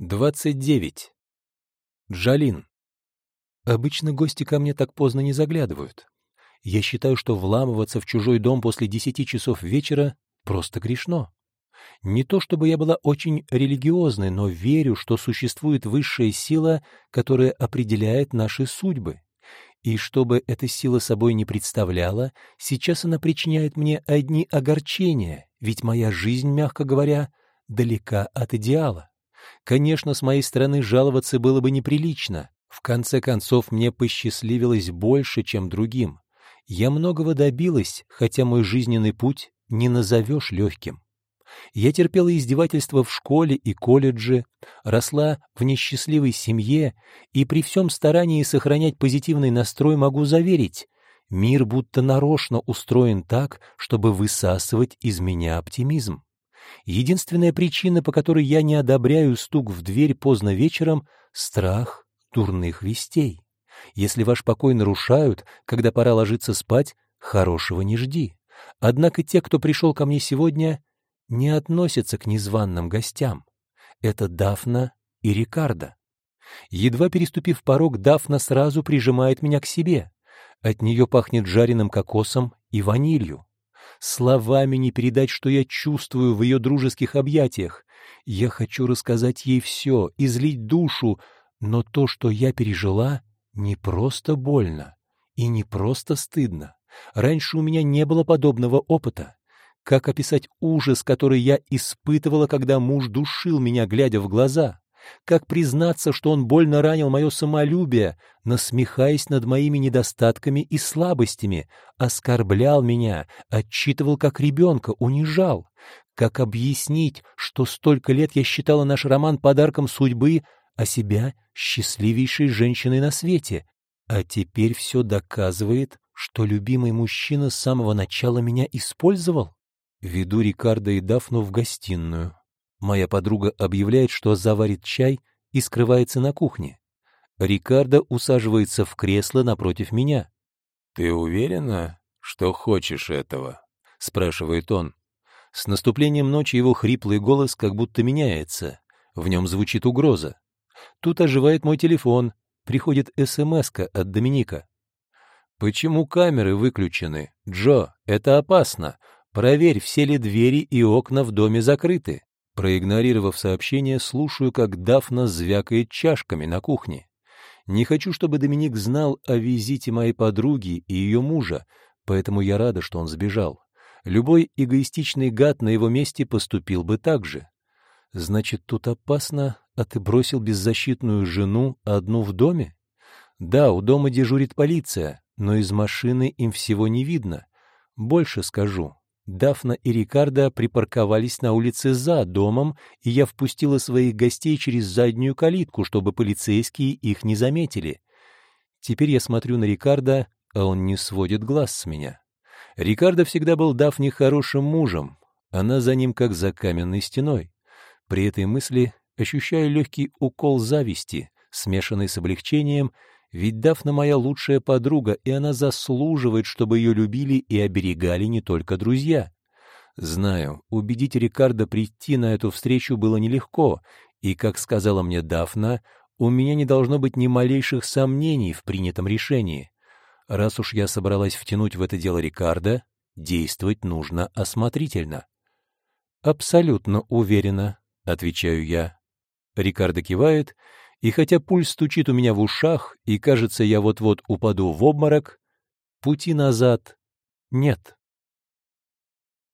29. Джалин. Обычно гости ко мне так поздно не заглядывают. Я считаю, что вламываться в чужой дом после десяти часов вечера просто грешно. Не то чтобы я была очень религиозной, но верю, что существует высшая сила, которая определяет наши судьбы. И чтобы эта сила собой не представляла, сейчас она причиняет мне одни огорчения, ведь моя жизнь, мягко говоря, далека от идеала. Конечно, с моей стороны жаловаться было бы неприлично. В конце концов, мне посчастливилось больше, чем другим. Я многого добилась, хотя мой жизненный путь не назовешь легким. Я терпела издевательства в школе и колледже, росла в несчастливой семье, и при всем старании сохранять позитивный настрой могу заверить, мир будто нарочно устроен так, чтобы высасывать из меня оптимизм. Единственная причина, по которой я не одобряю стук в дверь поздно вечером — страх дурных вестей. Если ваш покой нарушают, когда пора ложиться спать, хорошего не жди. Однако те, кто пришел ко мне сегодня, не относятся к незваным гостям. Это Дафна и Рикардо. Едва переступив порог, Дафна сразу прижимает меня к себе. От нее пахнет жареным кокосом и ванилью. Словами не передать, что я чувствую в ее дружеских объятиях. Я хочу рассказать ей все, излить душу, но то, что я пережила, не просто больно и не просто стыдно. Раньше у меня не было подобного опыта. Как описать ужас, который я испытывала, когда муж душил меня, глядя в глаза? Как признаться, что он больно ранил мое самолюбие, насмехаясь над моими недостатками и слабостями, оскорблял меня, отчитывал как ребенка, унижал? Как объяснить, что столько лет я считала наш роман подарком судьбы, а себя счастливейшей женщиной на свете? А теперь все доказывает, что любимый мужчина с самого начала меня использовал? Веду Рикардо и Дафну в гостиную. Моя подруга объявляет, что заварит чай и скрывается на кухне. Рикардо усаживается в кресло напротив меня. «Ты уверена, что хочешь этого?» — спрашивает он. С наступлением ночи его хриплый голос как будто меняется. В нем звучит угроза. Тут оживает мой телефон. Приходит смс от Доминика. «Почему камеры выключены? Джо, это опасно. Проверь, все ли двери и окна в доме закрыты. Проигнорировав сообщение, слушаю, как Дафна звякает чашками на кухне. Не хочу, чтобы Доминик знал о визите моей подруги и ее мужа, поэтому я рада, что он сбежал. Любой эгоистичный гад на его месте поступил бы так же. Значит, тут опасно, а ты бросил беззащитную жену одну в доме? Да, у дома дежурит полиция, но из машины им всего не видно. Больше скажу. Дафна и Рикардо припарковались на улице за домом, и я впустила своих гостей через заднюю калитку, чтобы полицейские их не заметили. Теперь я смотрю на Рикардо, а он не сводит глаз с меня. Рикардо всегда был Дафне хорошим мужем, она за ним как за каменной стеной. При этой мысли ощущаю легкий укол зависти, смешанный с облегчением, ведь Дафна моя лучшая подруга, и она заслуживает, чтобы ее любили и оберегали не только друзья. Знаю, убедить Рикардо прийти на эту встречу было нелегко, и, как сказала мне Дафна, у меня не должно быть ни малейших сомнений в принятом решении. Раз уж я собралась втянуть в это дело Рикардо, действовать нужно осмотрительно. «Абсолютно уверена», — отвечаю я. Рикардо кивает, и хотя пульс стучит у меня в ушах, и кажется, я вот-вот упаду в обморок, пути назад нет.